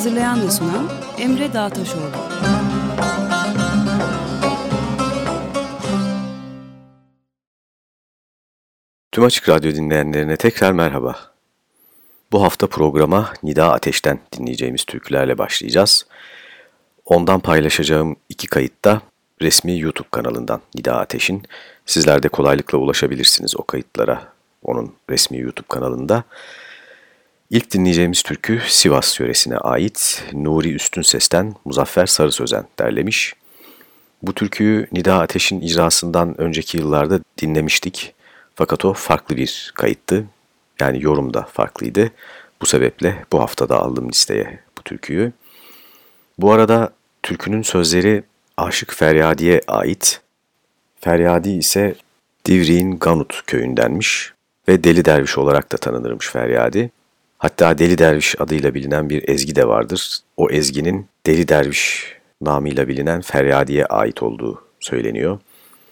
Hazırlayan ve sunan Emre Dağtaşoğlu. Tüm Açık Radyo dinleyenlerine tekrar merhaba. Bu hafta programa Nida Ateş'ten dinleyeceğimiz türkülerle başlayacağız. Ondan paylaşacağım iki kayıtta resmi YouTube kanalından Nida Ateş'in. Sizler de kolaylıkla ulaşabilirsiniz o kayıtlara onun resmi YouTube kanalında. İlk dinleyeceğimiz türkü Sivas yöresine ait Nuri Üstün Ses'ten Muzaffer Sarı Sözen derlemiş. Bu türküyü Nida Ateş'in icrasından önceki yıllarda dinlemiştik. Fakat o farklı bir kayıttı. Yani yorum da farklıydı. Bu sebeple bu haftada aldım listeye bu türküyü. Bu arada türkünün sözleri Aşık Feryadi'ye ait. Feryadi ise Divriğin Ganut köyündenmiş ve Deli Derviş olarak da tanınırmış Feryadi. Hatta Deli Derviş adıyla bilinen bir ezgi de vardır. O ezginin Deli Derviş namıyla bilinen Feryadi'ye ait olduğu söyleniyor.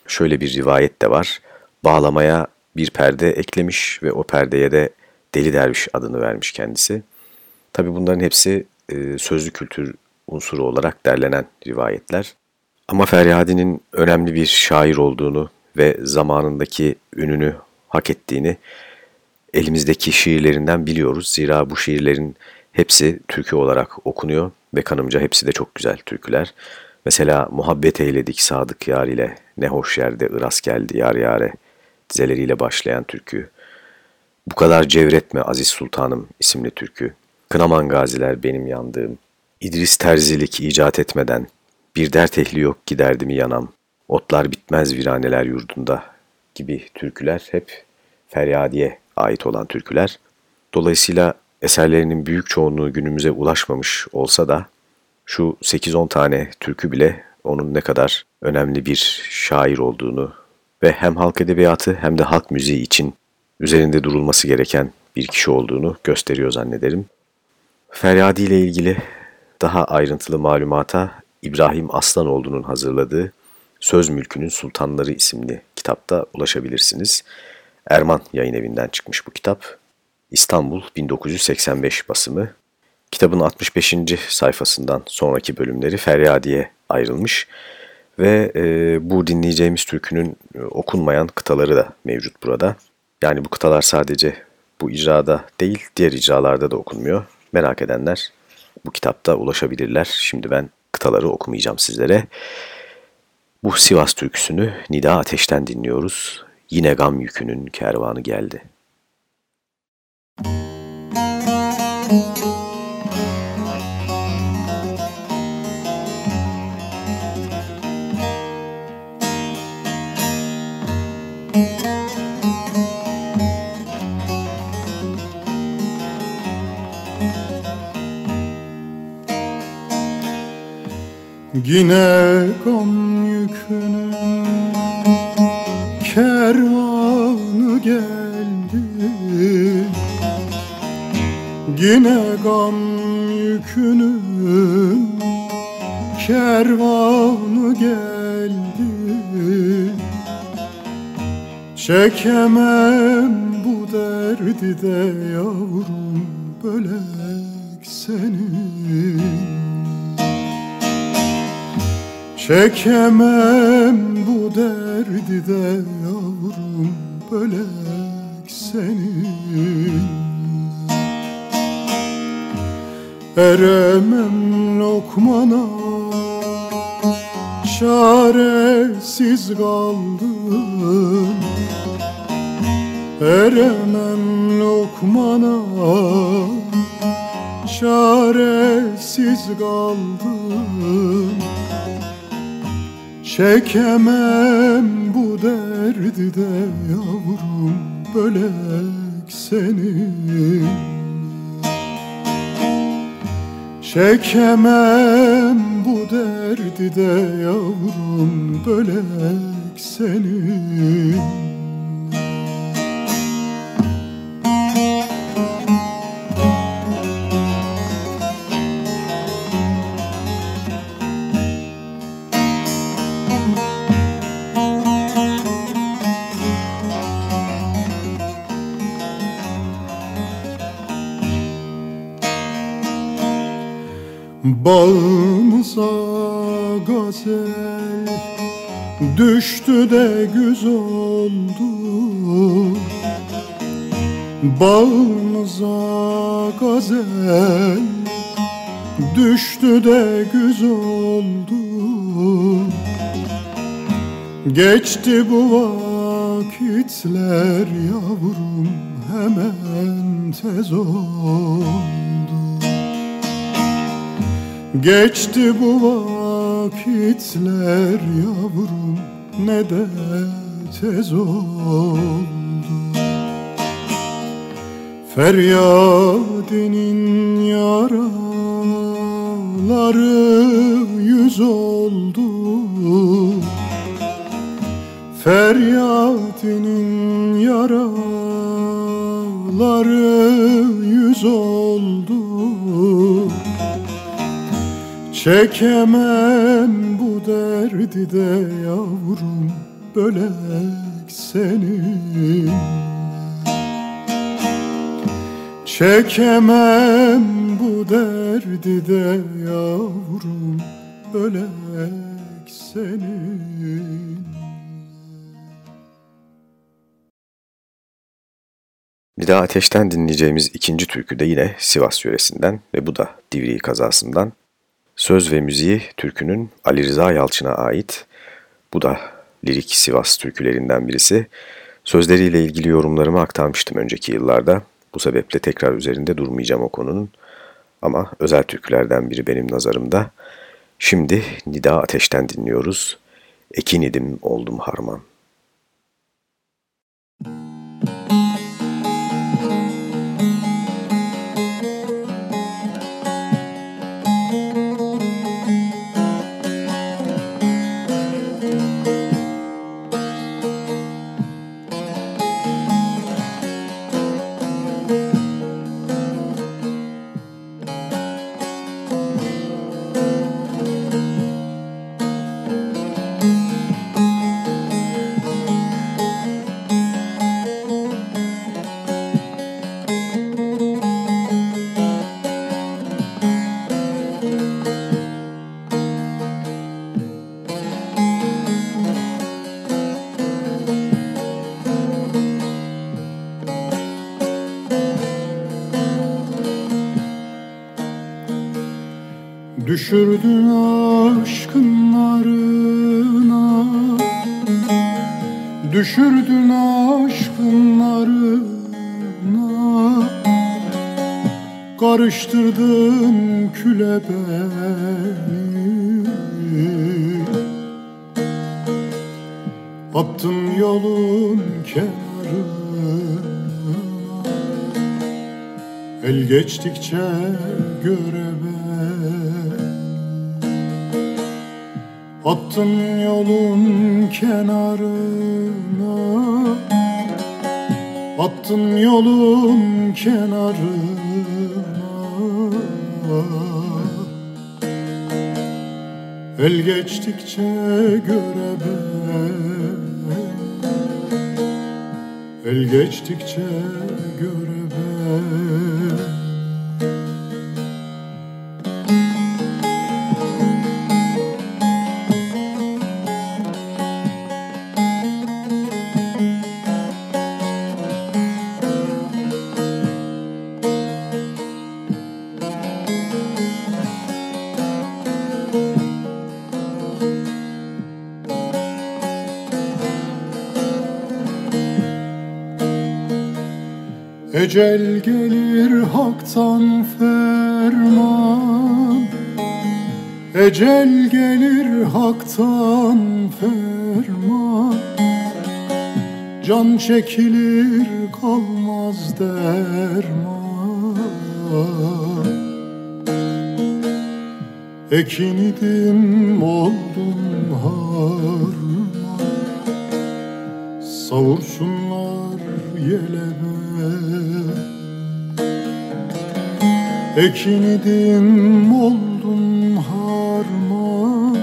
Şöyle bir rivayet de var. Bağlamaya bir perde eklemiş ve o perdeye de Deli Derviş adını vermiş kendisi. Tabi bunların hepsi e, sözlü kültür unsuru olarak derlenen rivayetler. Ama Feryadi'nin önemli bir şair olduğunu ve zamanındaki ününü hak ettiğini elimizdeki şiirlerinden biliyoruz. Zira bu şiirlerin hepsi türkü olarak okunuyor ve kanımca hepsi de çok güzel türküler. Mesela muhabbet eyledik sadık yar ile ne hoş yerde ıras geldi yar yare dizeleriyle başlayan türkü. Bu kadar cevretme Aziz Sultanım isimli türkü. Kınaman gaziler benim yandığım. İdris terzilik icat etmeden bir dert ehli yok giderdi mi yanam. Otlar bitmez viraneler yurdunda gibi türküler hep Feryadi'ye ait olan türküler. Dolayısıyla eserlerinin büyük çoğunluğu günümüze ulaşmamış olsa da şu 8-10 tane türkü bile onun ne kadar önemli bir şair olduğunu ve hem halk edebiyatı hem de halk müziği için üzerinde durulması gereken bir kişi olduğunu gösteriyor zannederim. Feryadi ile ilgili daha ayrıntılı malumata İbrahim Aslanoğlu'nun hazırladığı Söz Mülkünün Sultanları isimli kitapta ulaşabilirsiniz. Erman yayın evinden çıkmış bu kitap. İstanbul 1985 basımı. Kitabın 65. sayfasından sonraki bölümleri Feryadi'ye ayrılmış ve e, bu dinleyeceğimiz türkünün e, okunmayan kıtaları da mevcut burada. Yani bu kıtalar sadece bu icrada değil diğer icralarda da okunmuyor. Merak edenler bu kitapta ulaşabilirler. Şimdi ben kıtaları okumayacağım sizlere. Bu Sivas türküsünü Nida Ateş'ten dinliyoruz. Yine gam yükünün kervanı geldi. Yine gam yükünün kervanı geldi. Yine gam yükünün kervanı geldi. Çekemem bu derdi de yavrum bölek senin Çekemem bu derdi de yavrum bölek senin Eremem lokmana Çaresiz kaldım. Eremem lokmana Çaresiz kaldım Çekemem bu derdi de yavrum bölek seni. Çekemem bu derdi de yavrum bölek seni Bağımıza gazel düştü de güz oldu. Bağımıza gazel düştü de güz oldu. Geçti bu vakitler yavrum hemen tez oldu Geçti bu vakitler yavrum ne de tez oldu. Feryadinin yaraları yüz oldu. Feryadinin yaraları yüz oldu Çekemem bu derdi de yavrum bölek senin Çekemem bu derdi de yavrum bölek senin Nida Ateş'ten dinleyeceğimiz ikinci türkü de yine Sivas yöresinden ve bu da Divriği kazasından. Söz ve müziği türkünün Ali Rıza Yalçın'a ait. Bu da lirik Sivas türkülerinden birisi. Sözleriyle ilgili yorumlarımı aktarmıştım önceki yıllarda. Bu sebeple tekrar üzerinde durmayacağım o konunun. Ama özel türkülerden biri benim nazarımda. Şimdi Nida Ateş'ten dinliyoruz. Ekin idim oldum harman. Düşürdün aşkın narına Düşürdün aşkın narına Karıştırdın küle beni. Attın yolun kenarına. El geçtikçe göre Attın yolun kenarına. Attın yolun kenarına. El geçtikçe göre El geçtikçe Ecel gelir haktan ferman. Ecel gelir haktan ferman. Can çekilir kalmaz derman. Ekin idim oldum harman. Savursunlar yeleme Ekin idim oldum harman.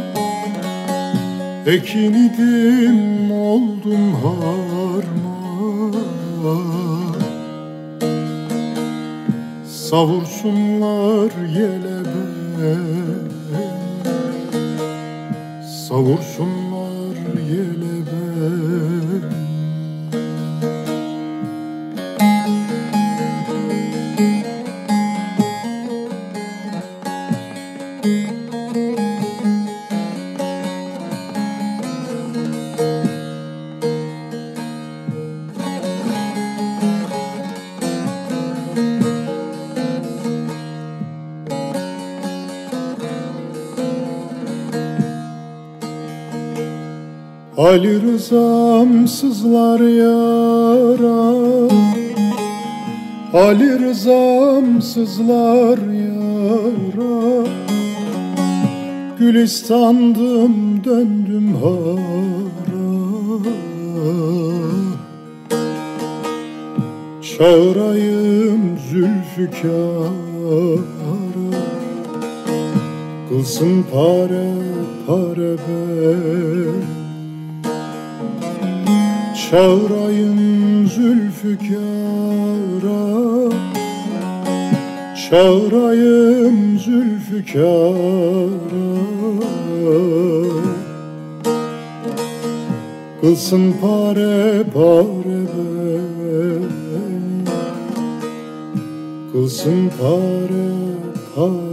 Ekin idim oldum harman. Savursunlar yelebe. Savursunlar Ali Rızam sızlar yara. Ali Rızam sızlar yara. Gülistandım döndüm hara. Çağırayım Zülfikar'a Kılsın pare pare ben Çağırayım Zülfikar'a Çağırayım Zülfikar'a Kılsın pare pare ben. Kılsın pare pare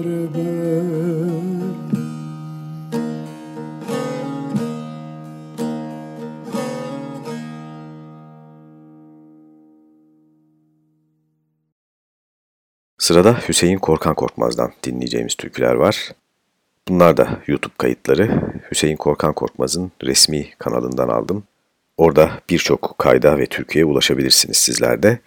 Sırada Hüseyin Korkan Korkmaz'dan dinleyeceğimiz türküler var. Bunlar da YouTube kayıtları. Hüseyin Korkan Korkmaz'ın resmi kanalından aldım. Orada birçok kayda ve türküye ulaşabilirsiniz sizler de.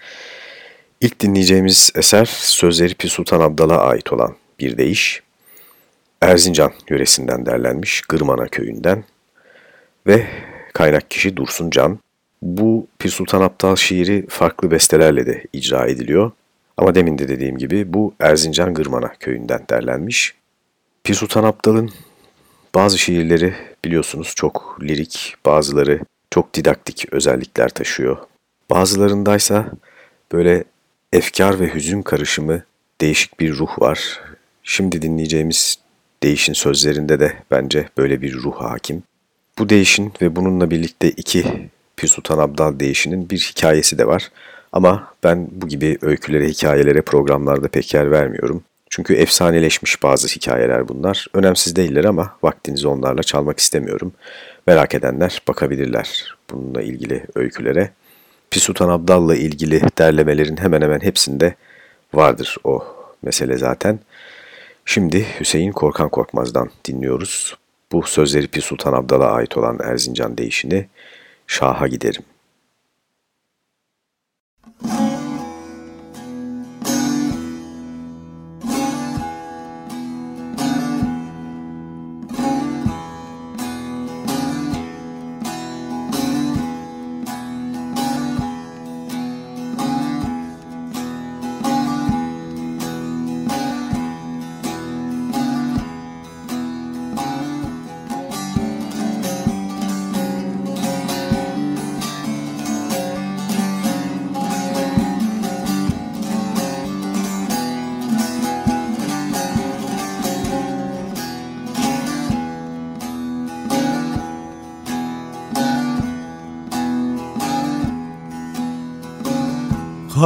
İlk dinleyeceğimiz eser sözleri Pi Sultan Abdal'a ait olan bir deyiş. Erzincan yöresinden derlenmiş Gırmana köyünden ve kaynak kişi Dursun Can. Bu Pir Sultan Abdal şiiri farklı bestelerle de icra ediliyor. Ama demin de dediğim gibi bu Erzincan Gırmana köyünden derlenmiş. Pir Sultan Abdal'ın bazı şiirleri biliyorsunuz çok lirik, bazıları çok didaktik özellikler taşıyor. Bazılarındaysa böyle efkar ve hüzün karışımı değişik bir ruh var. Şimdi dinleyeceğimiz değişin sözlerinde de bence böyle bir ruh hakim. Bu değişin ve bununla birlikte iki Pir Sultan Abdal değişinin bir hikayesi de var. Ama ben bu gibi öykülere, hikayelere programlarda pek yer vermiyorum. Çünkü efsaneleşmiş bazı hikayeler bunlar. Önemsiz değiller ama vaktinizi onlarla çalmak istemiyorum. Merak edenler bakabilirler bununla ilgili öykülere. Pisutan Abdal'la ilgili derlemelerin hemen hemen hepsinde vardır o mesele zaten. Şimdi Hüseyin Korkan Korkmaz'dan dinliyoruz. Bu sözleri Pisutan Abdal'a ait olan Erzincan değişini Şah'a giderim.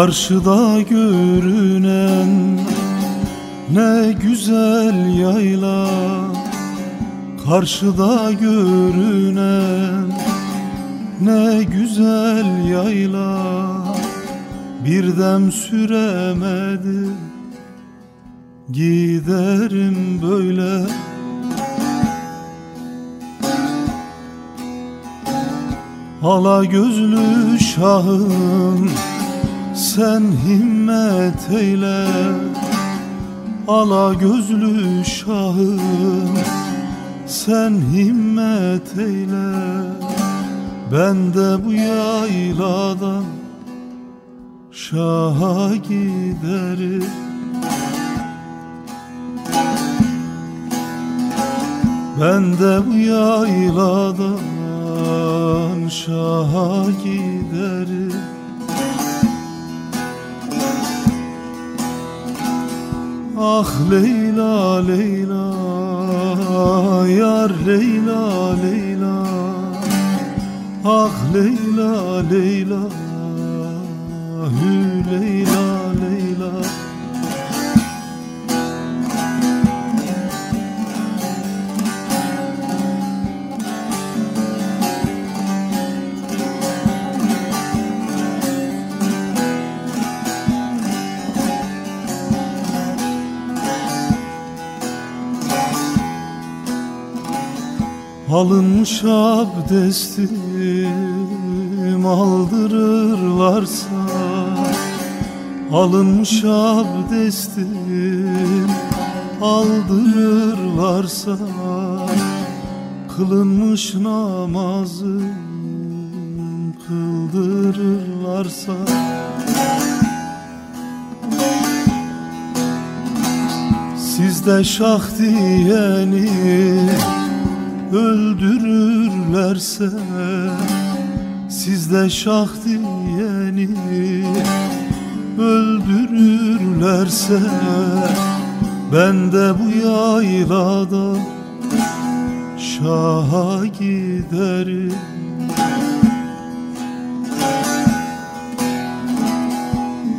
Karşıda görünen ne güzel yayla. Karşıda görünen ne güzel yayla. Bir dem süremedim giderim böyle. Ala gözlü şahım sen himmet eyle Ala gözlü şahım. Sen himmet eyle Ben de bu yayladan şaha giderim. Ben de bu yayladan şaha giderim Ah Leyla Leyla Yar Leyla Leyla. Ah Leyla Leyla Hü Leyla Alınmış abdestim aldırırlarsa Alınmış abdestim aldırırlarsa Kılınmış namazım kıldırırlarsa. Sizde şah diyeni öldürürlerse Sizde şah diyeni öldürürlerse Ben de bu yaylada şaha giderim.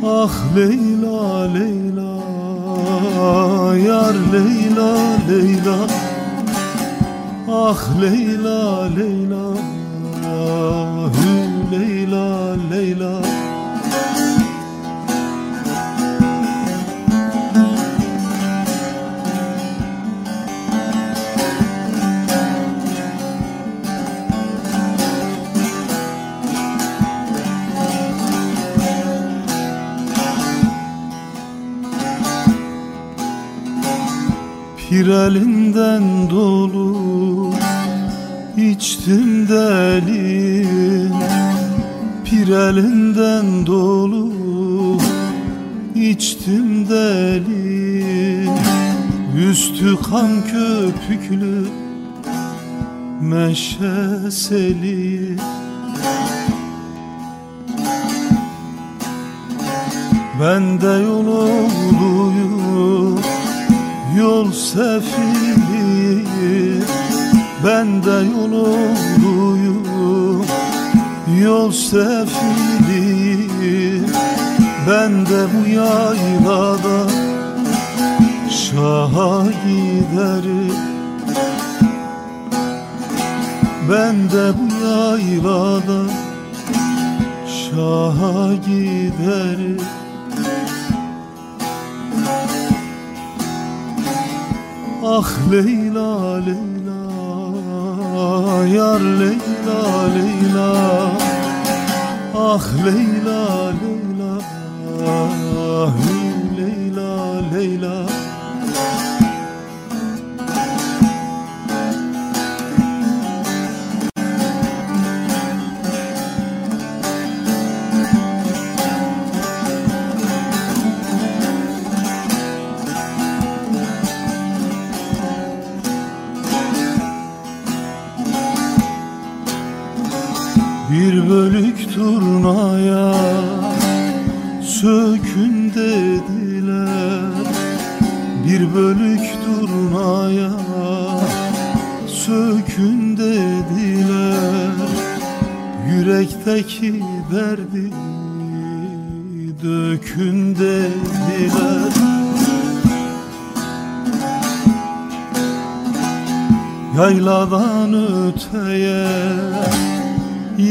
Ah Leyla Leyla Yar Leyla Leyla Ah Leyla Leyla Hü Leyla Leyla Pir elinden dolu içtim delim. Pir elinden dolu içtim delim. Üstü kan köpüklü meşeseli Ben de yol oğluyum Yol sefili Ben de yol oğluyum Yol sefili Ben de bu yaylada Şaha giderim. Ben de bu yaylada Şaha giderim Ah Leyla Leyla Yar Leyla Leyla. Ah Leyla Leyla Hü bölük turnaya sökün dediler. Bir bölük turnaya sökün dediler. Yürekteki derdi dökün dediler. Yayladan öteye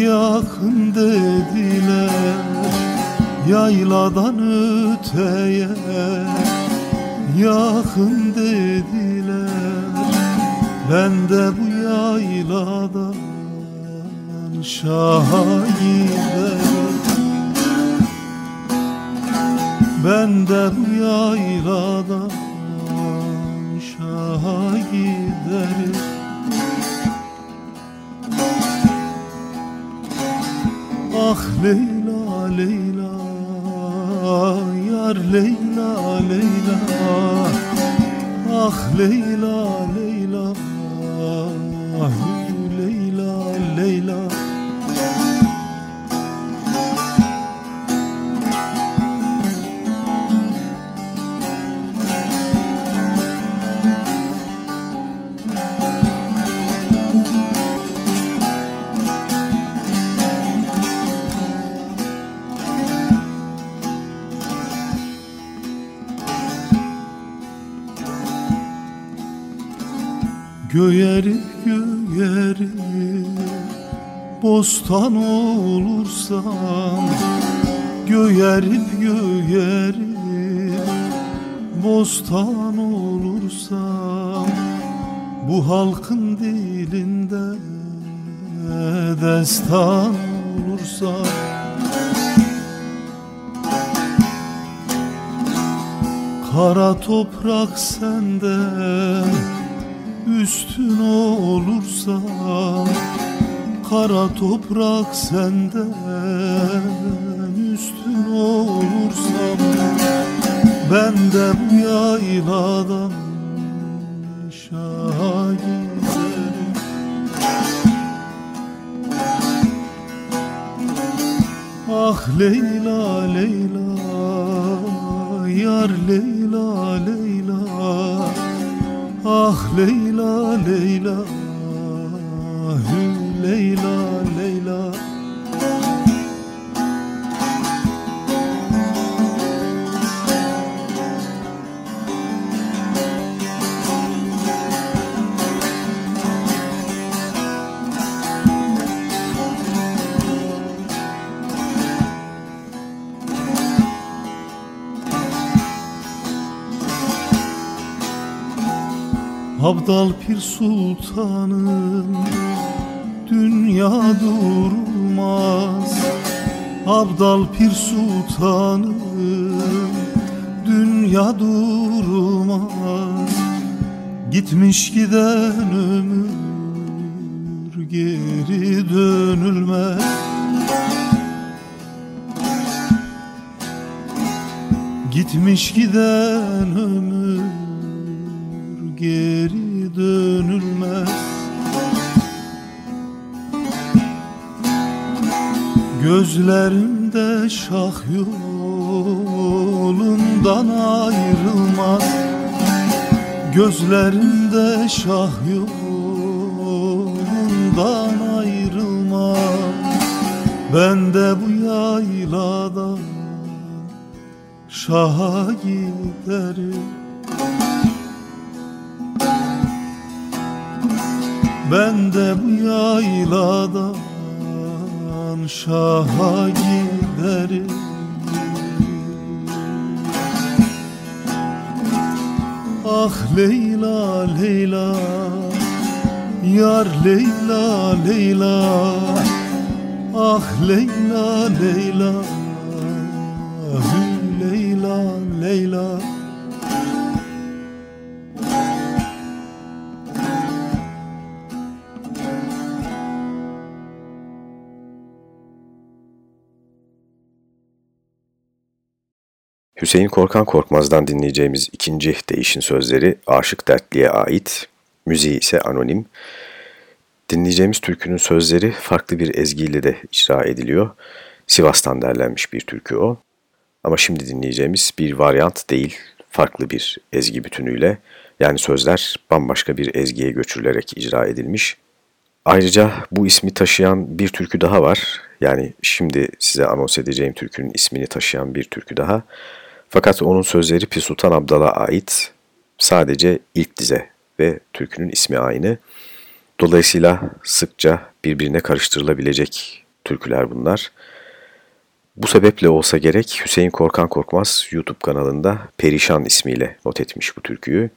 yakın dediler Yayladan öteye yakın dediler. Ben de bu yayladan şaha giderim Ben de bu yayladan şaha giderim Ah Leyla Leyla Yar Leyla Leyla. Ah Leyla Leyla. Ah Göğerip göğerip bostan olursam Göğerip göğerip bostan olursam Bu halkın dilinde destan olursam Kara toprak senden üstün olursa Kara toprak senden üstün olursam Ben de bu yayladan şaha giderim Ah Leyla Leyla Yar Leyla Leyla. Ah Leyla Leyla Hü Leyla Leyla Abdal Pir Sultanım Dünya durmaz. Abdal Pir Sultanım Dünya durmaz. Gitmiş giden ömür Geri dönülmez. Gitmiş giden ömür geri dönülmez. Gözlerimde şah yolundan ayrılmaz. Gözlerimde şah yolundan ayrılmaz. Ben de bu yayladan şaha giderim Ben de bu yayladan şaha giderim. Ah Leyla Leyla Yar Leyla Leyla. Ah Leyla Leyla Hü Leyla Leyla Hüseyin Korkan Korkmaz'dan dinleyeceğimiz ikinci değişin sözleri Aşık Dertli'ye ait, müziği ise anonim. Dinleyeceğimiz türkünün sözleri farklı bir ezgiyle de icra ediliyor. Sivas'tan derlenmiş bir türkü o. Ama şimdi dinleyeceğimiz bir varyant değil, farklı bir ezgi bütünüyle. Yani sözler bambaşka bir ezgiye göçürülerek icra edilmiş. Ayrıca bu ismi taşıyan bir türkü daha var. Yani şimdi size anons edeceğim türkünün ismini taşıyan bir türkü daha. Fakat onun sözleri Pir Sultan Abdal'a ait. Sadece ilk dize ve türkünün ismi aynı. Dolayısıyla sıkça birbirine karıştırılabilecek türküler bunlar. Bu sebeple olsa gerek Hüseyin Korkan Korkmaz YouTube kanalında Perişan ismiyle not etmiş bu türküyü.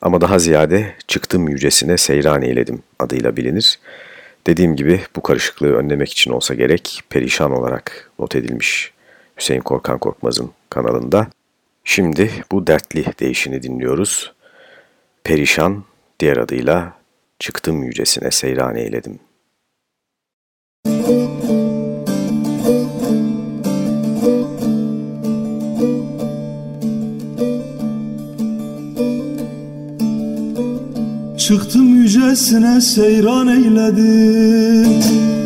Ama daha ziyade Çıktım Yücesine Seyran Eyledim adıyla bilinir. Dediğim gibi bu karışıklığı önlemek için olsa gerek perişan olarak not edilmiş Hüseyin Korkan Korkmaz'ın kanalında. Şimdi bu dertli değişini dinliyoruz. Perişan diğer adıyla çıktım yücesine seyran eyledim. Çıktım yücesine seyran eyledim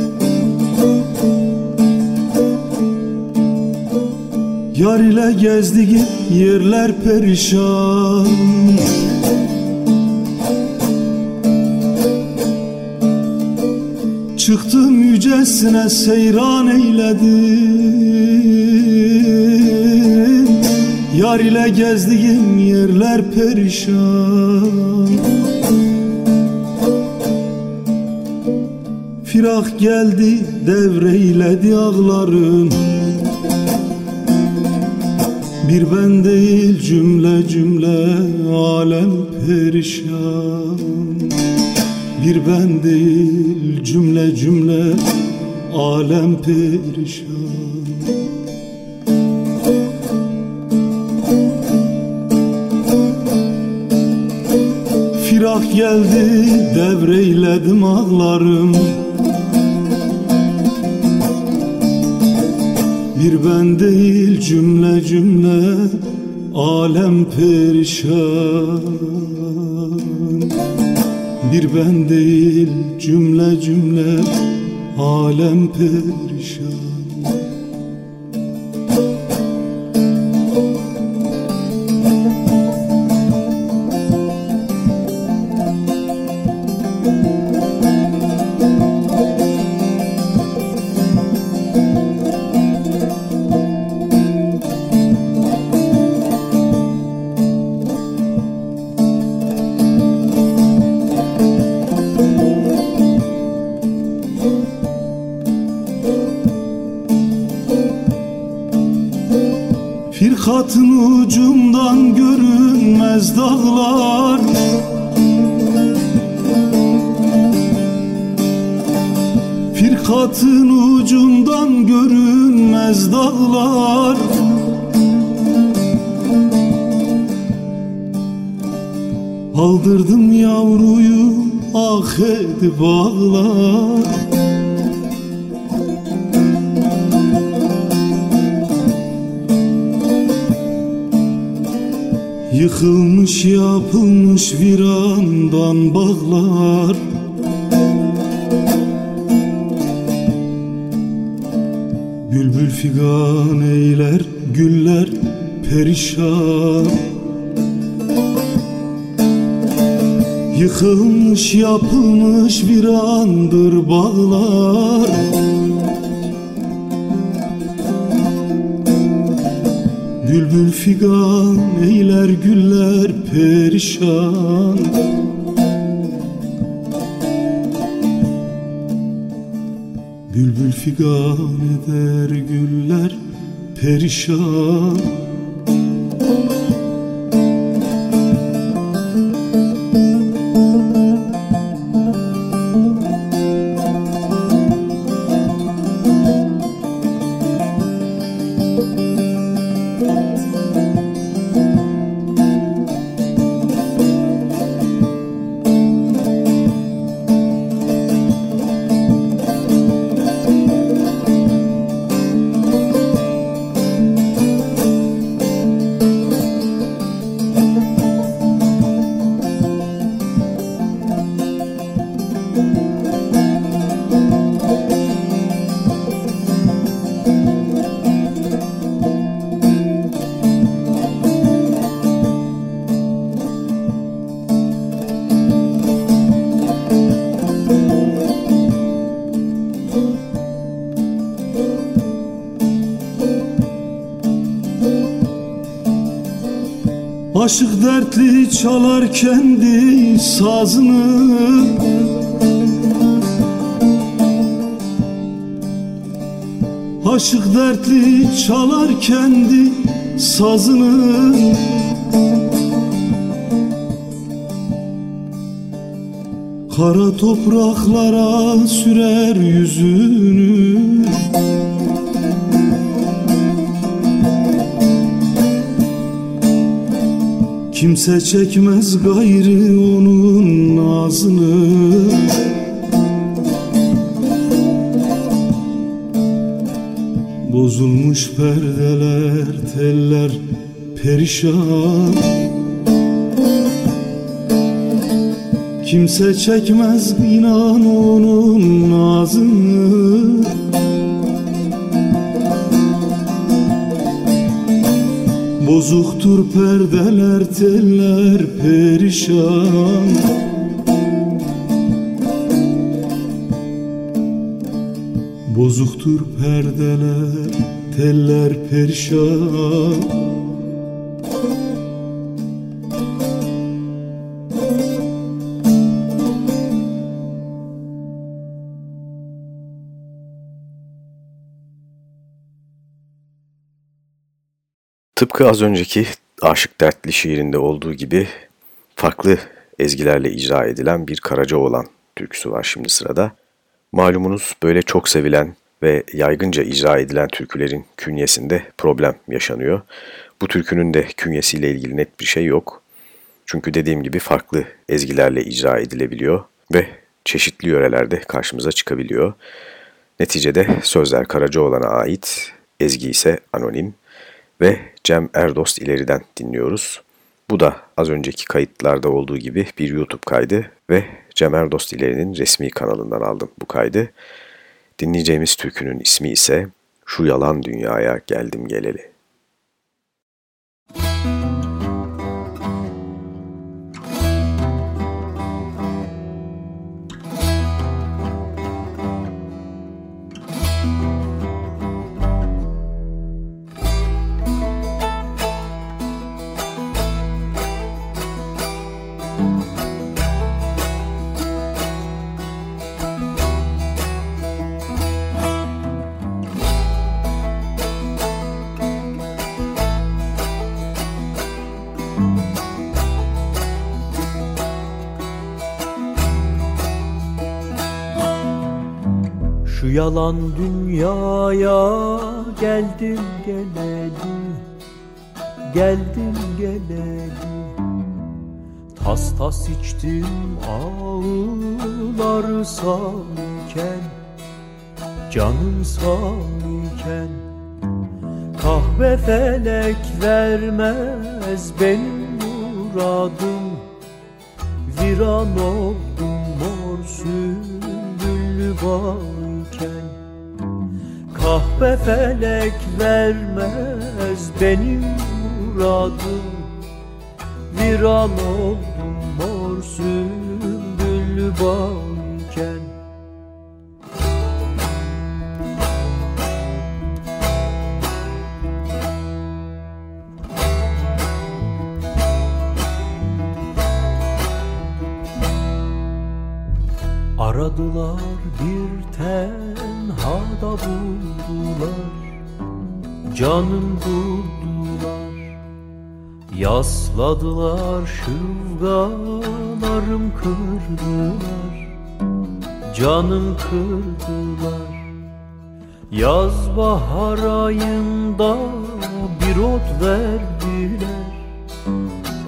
Yar ile gezdiğim yerler perişan. Çıktım yücesine seyran eyledim Yar ile gezdiğim yerler perişan. Firak geldi devreyledi ağlarım Bir ben değil cümle cümle alem perişan. Bir ben değil cümle cümle alem perişan. Firak geldi devreyledim ağlarım Bir ben değil cümle cümle alem perişan. Bir ben değil cümle cümle alem perişan ah edip ağlar Yıkılmış yapılmış virandan bağlar. Bülbül figan eyler güller perişan Yıkılmış yapılmış virandır bağlar. Bülbül figan eyler güller perişan. Bülbül figan eder güller perişan çalar kendi sazını. Aşık dertli çalar kendi sazını. Kara topraklara sürer yüzünü Kimse çekmez gayrı onun nazını. Bozulmuş perdeler, teller perişan. Kimse çekmez inan onun nazını Bozuktur perdeler, teller perişan. Bozuktur perdeler, teller perişan Tıpkı az önceki Aşık Dertli şiirinde olduğu gibi farklı ezgilerle icra edilen bir Karacaoğlan türküsü var şimdi sırada. Malumunuz böyle çok sevilen ve yaygınca icra edilen türkülerin künyesinde problem yaşanıyor. Bu türkünün de künyesiyle ilgili net bir şey yok. Çünkü dediğim gibi farklı ezgilerle icra edilebiliyor ve çeşitli yörelerde karşımıza çıkabiliyor. Neticede sözler Karacaoğlan'a ait, ezgi ise anonim ve Cem Erdost ileriden dinliyoruz. Bu da az önceki kayıtlarda olduğu gibi bir YouTube kaydı ve Cem Erdost ilerinin resmi kanalından aldım bu kaydı. Dinleyeceğimiz türkünün ismi ise Şu Yalan Dünyaya Geldim Geleli. Yalan dünyaya geldim geleli Geldim geleli Tas tas içtim ağlar sağken Canım sağken Kahve felek vermez benim muradım Viran oldum mor sümbüllü bağken Kahve felek vermez benim muradım Viran oldum mor sümbüllü bağken Aradılar bir tenhada buldular. Canım buldular Yasladılar şıvgalarım kırdılar. Canım kırdılar. Yaz bahar ayında bir ot verdiler.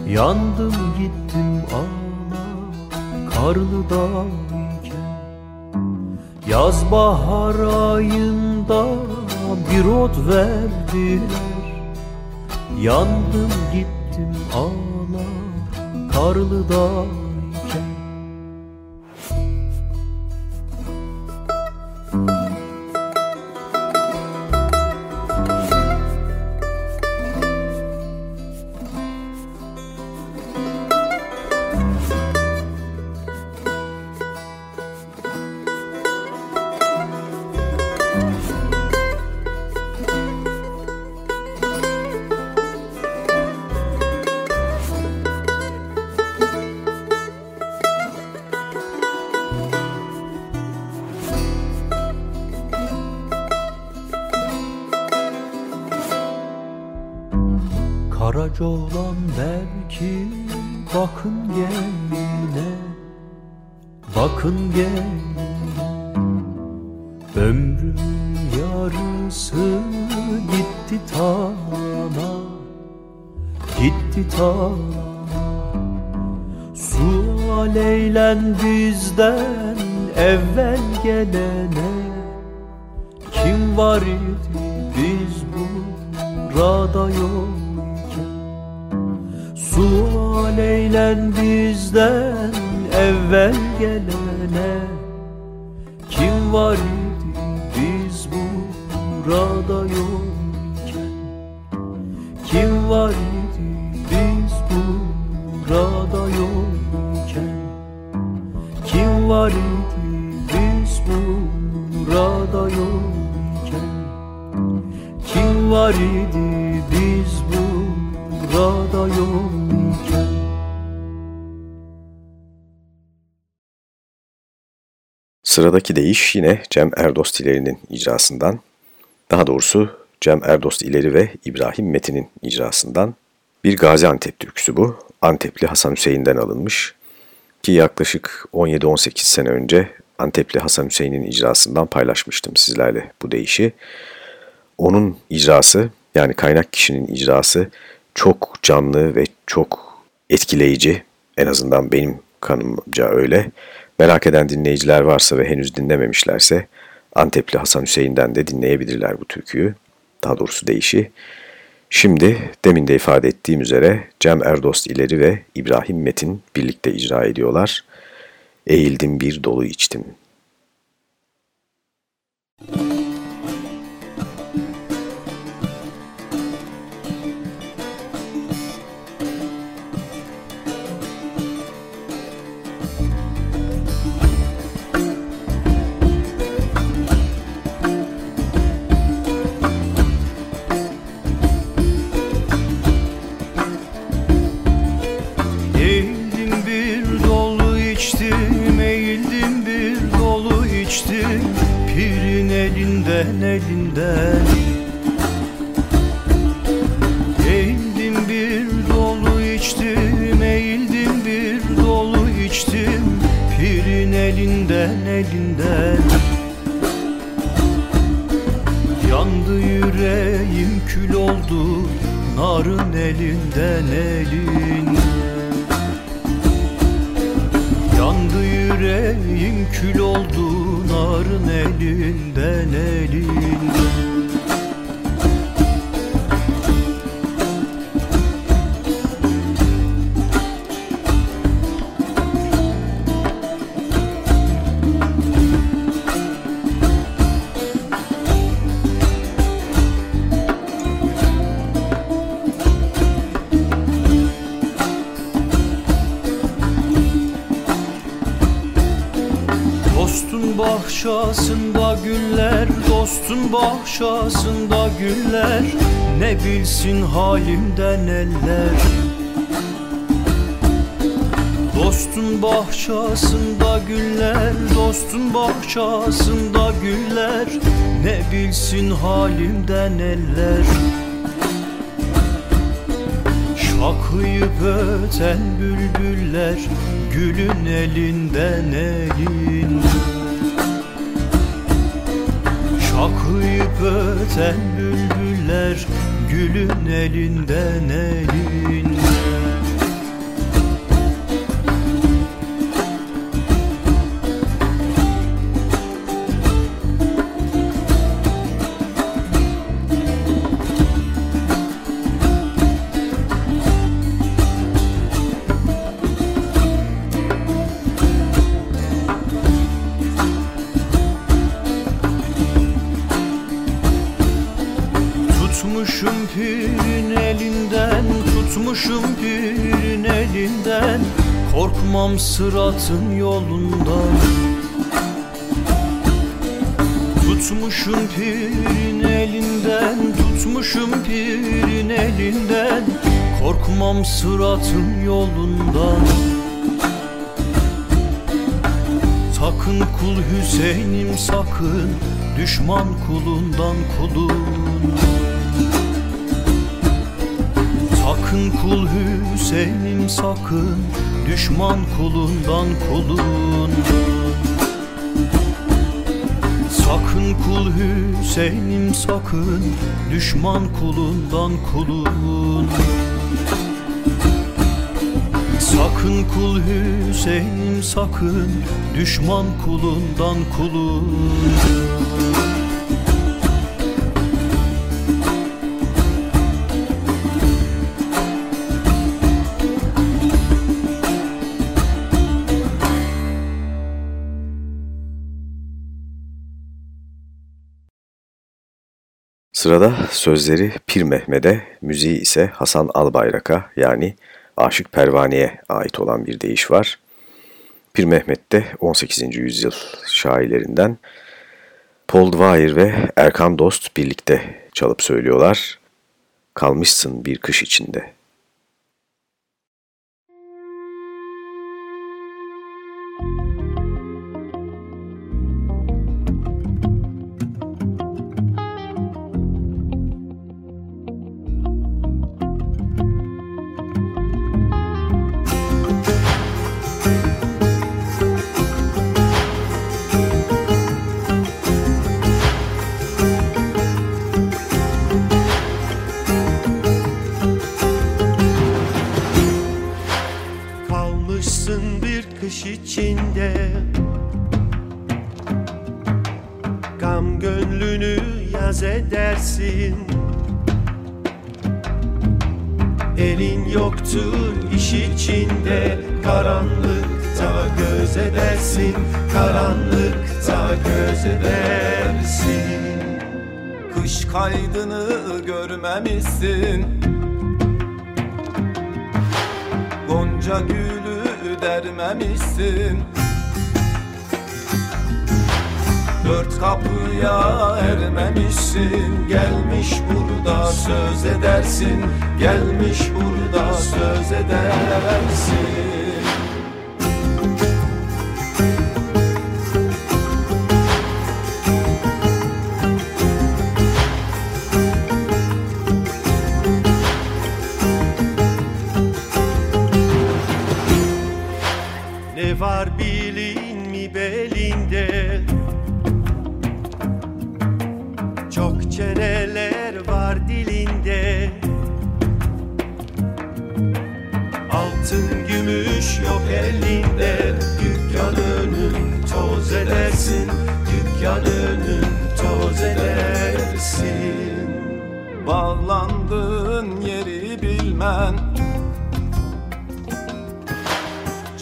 Yandım gittim ağla karlı dağken Yaz bahar ayında bir ot verdiler Yandım gittim ağla karlı dağken Ömrüm yarısı gitti tana Gitti tana. Sual eylen bizden evvel gelene. Kim var idi biz burada yokken? Sual eylen bizden evvel gelene. Kim var idi burada yokken Kim var idi? Biz burada yokken Kim var idi? Biz burada yokken Kim var idi? Biz burada yokken Sıradaki deyiş yine Cem Erdost İleri'nin icrasından, daha doğrusu Cem Erdost İleri ve İbrahim Metin'in icrasından bir Gaziantep türküsü bu. Antepli Hasan Hüseyin'den alınmış ki yaklaşık 17-18 sene önce Antepli Hasan Hüseyin'in icrasından paylaşmıştım sizlerle bu deyişi. Onun icrası yani kaynak kişinin icrası çok canlı ve çok etkileyici. En azından benim kanımca öyle. Merak eden dinleyiciler varsa ve henüz dinlememişlerse Antepli Hasan Hüseyin'den de dinleyebilirler bu türküyü. Daha doğrusu deyişi. Şimdi demin de ifade ettiğim üzere Cem Erdost İleri ve İbrahim Metin birlikte icra ediyorlar. Eğildim bir dolu içtim. Eğildim elinden Eğildim bir dolu içtim, eğildim bir dolu içtim Pirin elinden elinden. Yandı yüreğim kül oldu Narın elinden elinden. Yandı yüreğim kül oldu Narın elinden elinden güller Ne bilsin halimden eller. Dostun bahçasında güller Dostun bahçasında güller Ne bilsin halimden eller. Şakıyıp öten bülbüller Gülün elinden elin. Şakıyıp öten bülbüller Gülün elinden elin sıratın yolundan Tutmuşum pirin elinden Tutmuşum pirin elinden. Korkmam sıratın yolundan Sakın kul Hüseyin'im sakın Düşman kulundan kulun Sakın kul Hüseyin'im sakın Düşman kulundan kulundan Sakın kul Hüseyin'im sakın Düşman kulundan kulundan Sakın kul Hüseyin'im sakın Düşman kulundan kulundan Sırada sözleri Pir Mehmet'e, müziği ise Hasan Albayrak'a yani Aşık Pervane'ye ait olan bir deyiş var. Pir Mehmet de 18. yüzyıl şairlerinden Paul Dwyer ve Erkan Dost birlikte çalıp söylüyorlar. Kalmışsın bir kış içinde. Edersin Elin yoktur iş içinde Karanlıkta göz edersin Karanlıkta göz edersin. Kış kaydını görmemişsin. Gonca gülü dermemişsin Dört kapıya ermemişsin. Gelmiş burada söz edersin. Gelmiş burada söz edersin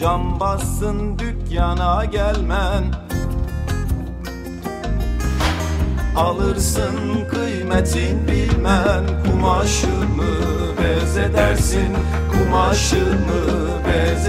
Cam bassın dükkana gelmen. Alırsın kıymetin bilmen. Kumaşımı bez edersin Kumaşımı bez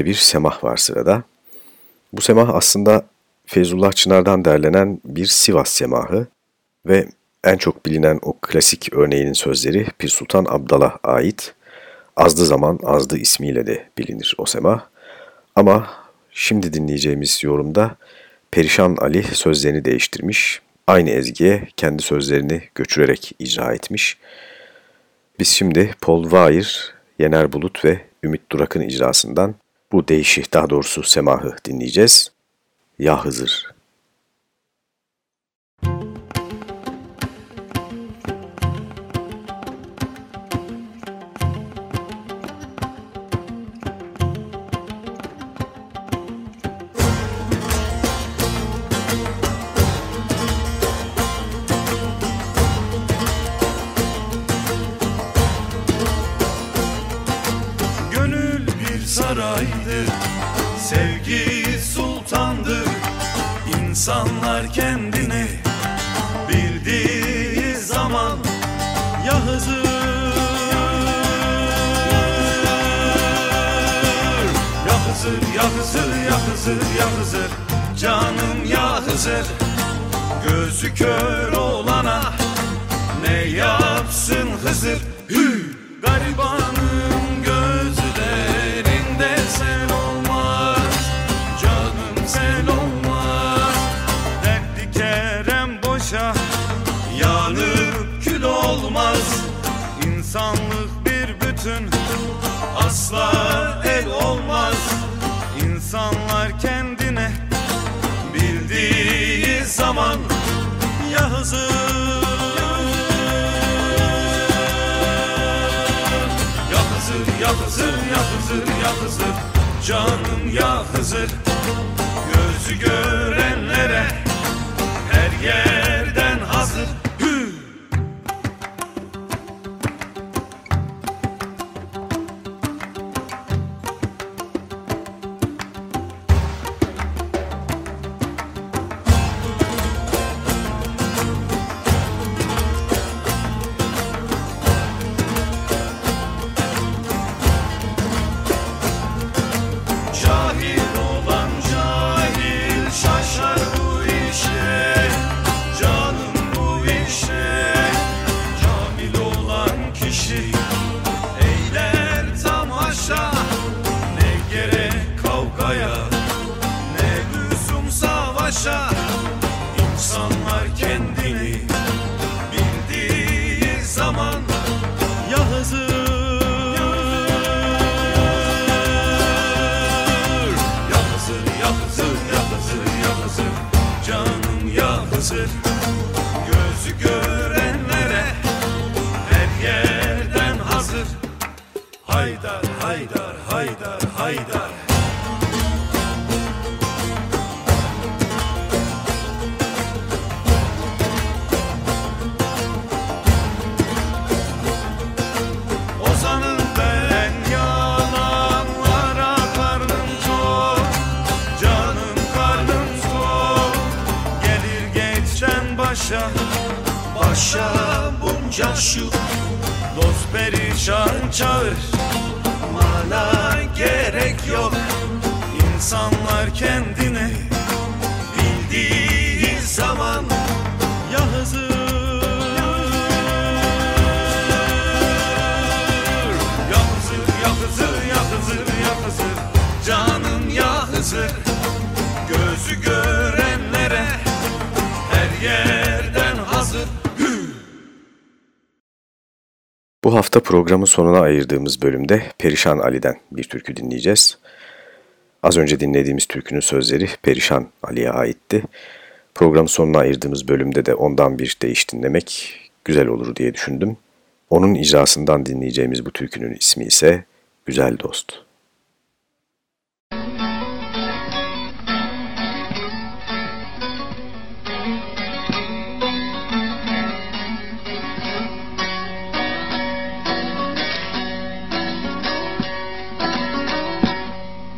de bir semah var sırada. Bu semah aslında Feyzullah Çınar'dan derlenen bir Sivas semahı ve en çok bilinen o klasik örneğinin sözleri Pir Sultan Abdal'a ait. Azdı zaman azdı ismiyle de bilinir o semah. Ama şimdi dinleyeceğimiz yorumda Perişan Ali sözlerini değiştirmiş, aynı ezgiye kendi sözlerini göçürerek icra etmiş. Biz şimdi Paul Vair, Yener Bulut ve Ümit Durak'ın icrasından bu değişi daha doğrusu semahı dinleyeceğiz. Ya Hızır. Gönül İnsanlar kendini Bildiği zaman Ya Hızır? Ya Hızır, ya Hızır, ya Hızır, ya Hızır. Canım ya Hızır. Gözü kör olana Ne yapsın Hızır? Hü! Garibanın İnsanlık bir bütün. Asla el olmaz. İnsanlar kendine Bildiği zaman Ya Hızır Ya Hızır, ya Hızır, ya Hızır, ya Hızır Canım ya Hızır Gözü görenlere hafta programın sonuna ayırdığımız bölümde Perişan Ali'den bir türkü dinleyeceğiz. Az önce dinlediğimiz türkünün sözleri Perişan Ali'ye aitti. Programın sonuna ayırdığımız bölümde de ondan bir değiş dinlemek güzel olur diye düşündüm. Onun icrasından dinleyeceğimiz bu türkünün ismi ise Güzel Dost.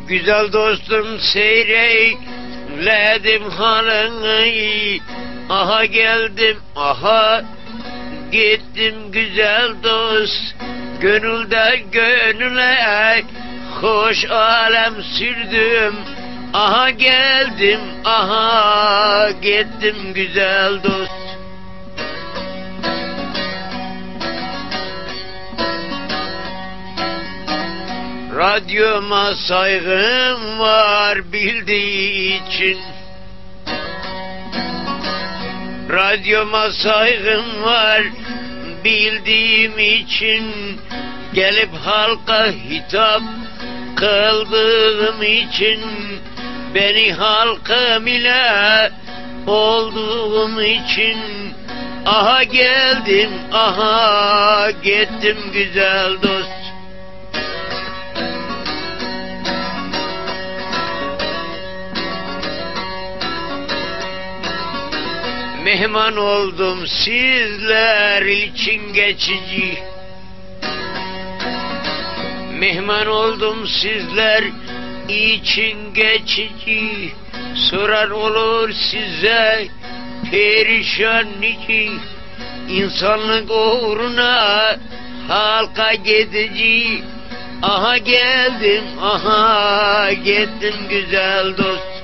Güzel dostum seyreyledim halını Aha geldim aha. Gittim güzel dost. Gönülde gönüle hoş alem sürdüm. Aha geldim aha. Gittim güzel dost Radyoma saygım var bildiği için. Radyoma saygım var bildiğim için. Gelip halka hitap kıldığım için. Beni halkım ile olduğum için. Aha geldim aha gittim güzel dost Mehman oldum sizler için geçici. Mehman oldum sizler için geçici. Sorar olur size perişan nici İnsanlık uğruna halka gidici Aha geldim aha gittim güzel dost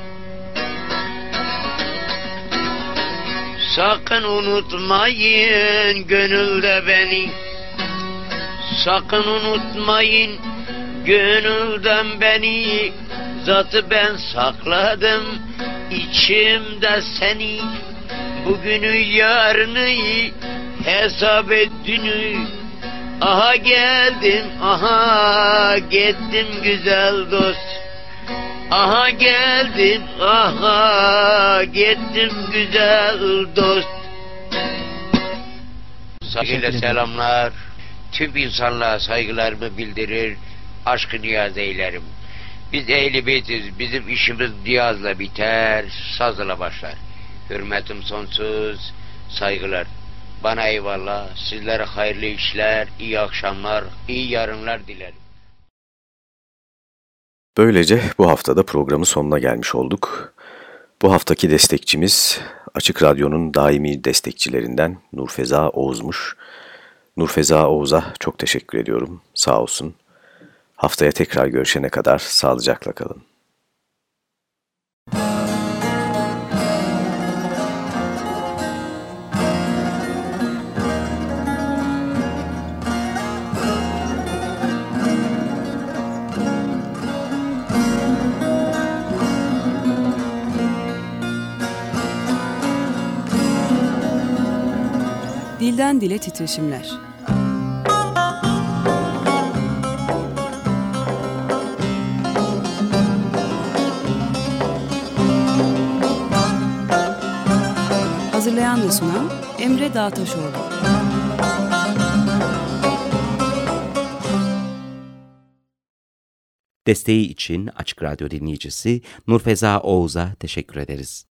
Sakın unutmayın gönülde beni. Sakın unutmayın gönülden beni. Zatı ben sakladım içimde seni. Bugünü yarını hesap et dünü Aha geldim aha gittim güzel dost Aha geldim, aha gittim güzel dost. Saygıyla selamlar. Tüm insanlığa saygılarımı bildirir, aşkı niyaz eylerim. Biz ehli beytiz, bizim işimiz niyazla biter, sazla başlar. Hürmetim sonsuz, saygılar. Bana eyvallah, sizlere hayırlı işler, iyi akşamlar, iyi yarınlar dilerim. Böylece bu haftada programın sonuna gelmiş olduk. Bu haftaki destekçimiz Açık Radyo'nun daimi destekçilerinden Nurfeza Oğuz'muş. Nurfeza Oğuz'a çok teşekkür ediyorum. Sağ olsun. Haftaya tekrar görüşene kadar sağlıcakla kalın. Dilden dile titreşimler. Hazırlayan ve sunan Emre Dağtaşoğlu. Desteği için Açık Radyo dinleyicisi Nurfeza Oğuz'a teşekkür ederiz.